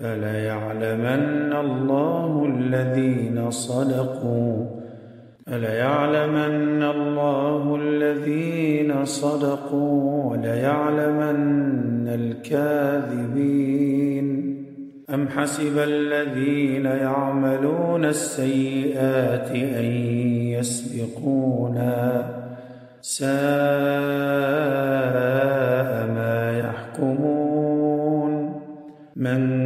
فليعلمن الله الذين صدقوا؟ فليعلمن الله الذين صدقوا؟ وليعلمن الكاذبين؟ أم حسب الذين يعملون السيئات أن يسبقونا ساء ما يحكمون؟ من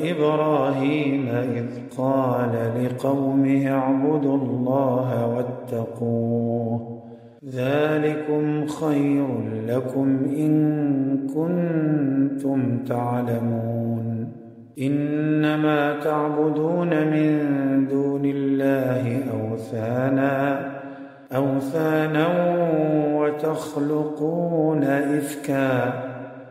وإبراهيم إذ قال لقومه اعبدوا الله واتقوه ذلكم خير لكم إن كنتم تعلمون إنما تعبدون من دون الله أوثانا أوثانا وتخلقون إفكا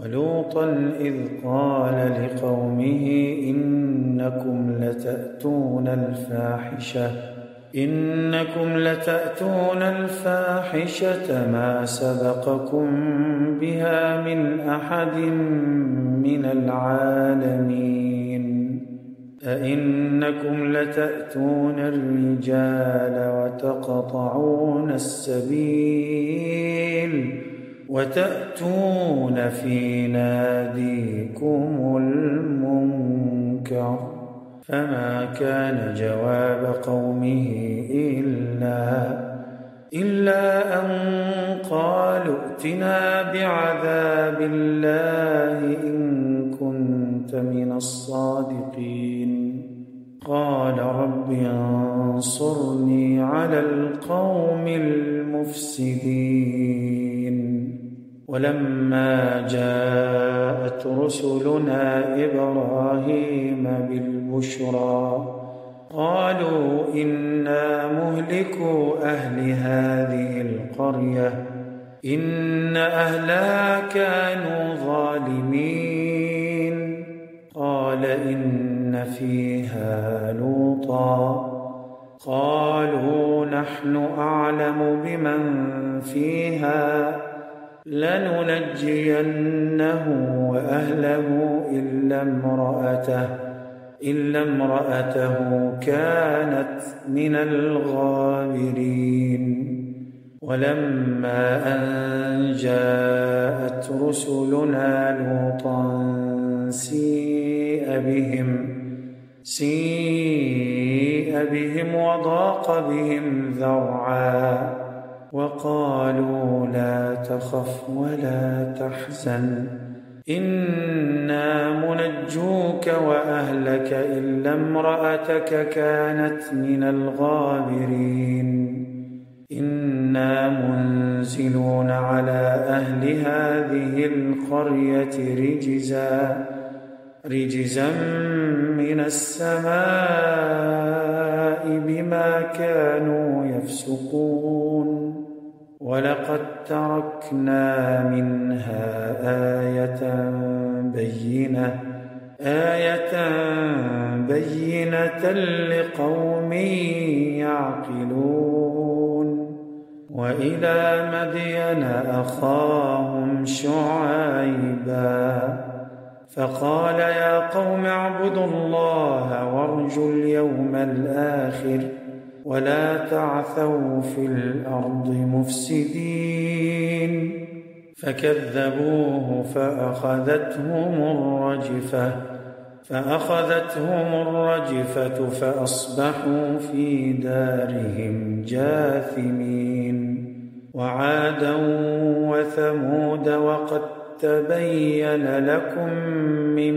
ولوطا إذ قال لقومه إنكم لتأتون الفاحشة إنكم لتأتون الفاحشة ما سبقكم بها من أحد من العالمين أئنكم لتأتون الرجال وتقطعون السبيل وتأتون في ناديكم المنكر فما كان جواب قومه إلا إلا أن قالوا ائتنا بعذاب الله إن كنت من الصادقين. قال رب انصرني على القوم المفسدين. ولما جاءت رسلنا إبراهيم بالبشرى قالوا إنا مهلكو أهل هذه القرية إن أهلها كانوا ظالمين. قال إن فيها لوطا. قالوا نحن أعلم بمن فيها. لننجينه وأهله إلا امرأته إلا امرأته كانت من الغابرين. ولما أن جاءت رسلنا لوطا سيء بهم سيء بهم وضاق بهم ذرعا. وقالوا لا تخف ولا تحزن. إنا منجوك وأهلك إلا امرأتك كانت من الغابرين. إنا منزلون على أهل هذه القرية رجزا رجزا من السماء بما كانوا يفسقون. ولقد تركنا منها آية بينة آية بينة لقوم يعقلون. وإلى مدين أخاهم شعيبا فقال يا قوم اعبدوا الله وارجوا اليوم الآخر. ولا تعثوا في الأرض مفسدين. فكذبوه فأخذتهم الرجفة فأخذتهم الرجفة فأصبحوا في دارهم جاثمين. وعادا وثمود وقد تبين لكم من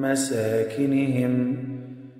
مساكنهم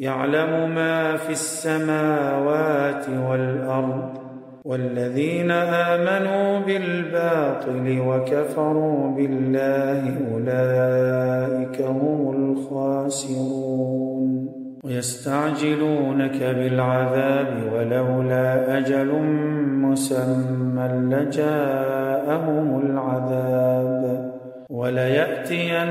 يعلم ما في السماوات والأرض والذين آمنوا بالباطل وكفروا بالله أولئك هم الخاسرون ويستعجلونك بالعذاب ولولا أجل مسمى لجاءهم العذاب وليأتينهم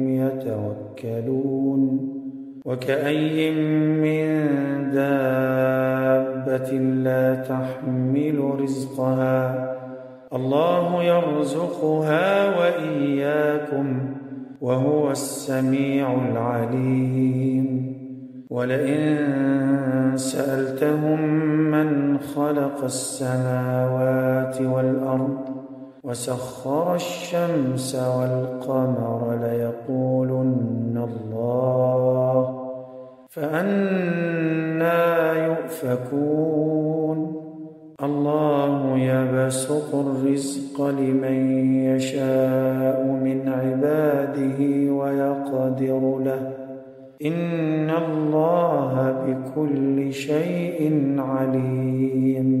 يتوكلون. وكأي من دابة لا تحمل رزقها. الله يرزقها وإياكم وهو السميع العليم. ولئن سألتهم من خلق السماوات والأرض وسخر الشمس والقمر ليقولن الله فأنا يؤفكون. الله يبسط الرزق لمن يشاء من عباده ويقدر له. إن الله بكل شيء عليم.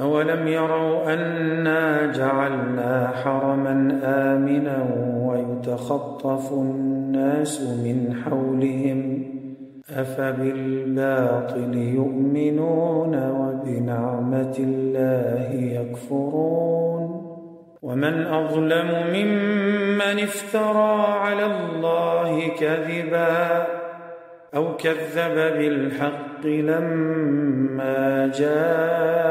أولم يروا أنا جعلنا حرما آمنا ويتخطف الناس من حولهم أفبالباطل يؤمنون وبنعمة الله يكفرون ومن أظلم ممن افترى على الله كذبا أو كذب بالحق لما جاءه.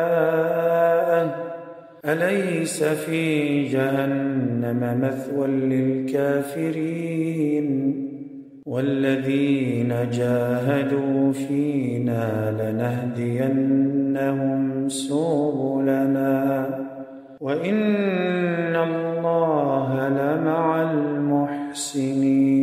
أليس في جهنم مثوى للكافرين؟ والذين جاهدوا فينا لنهدينهم سبلنا. وإن الله لمع المحسنين.